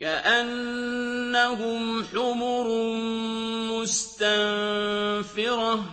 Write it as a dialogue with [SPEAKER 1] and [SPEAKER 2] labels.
[SPEAKER 1] كَأَنَّهُمْ حُمُرٌ مُّسْتَنفِرَةٌ.